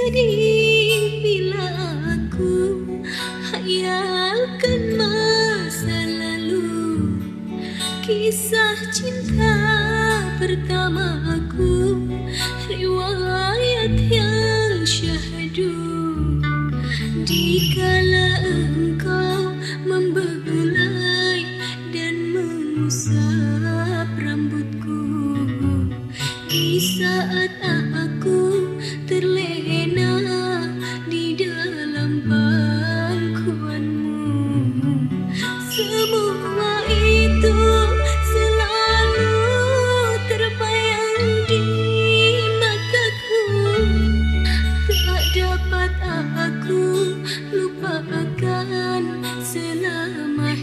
sedih-sedih bila aku hayalkan masa lalu Kisah cinta pertamaku Riwayat yang syahdu. Dikala engkau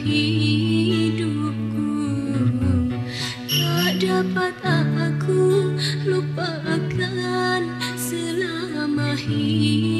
hidupku. Tak dapat aku lupakan selama hidupku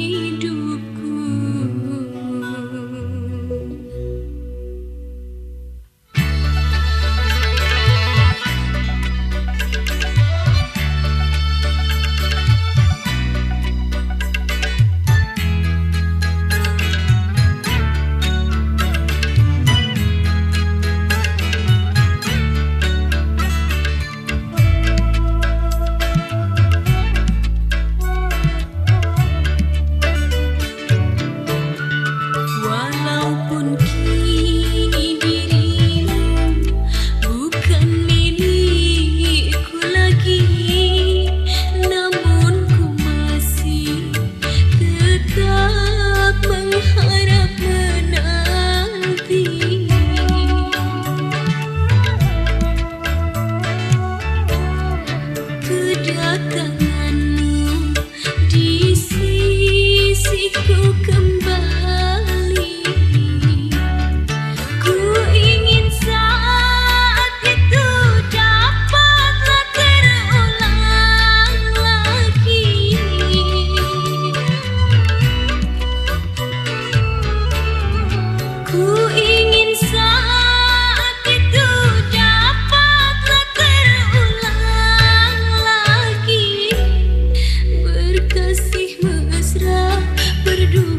berduka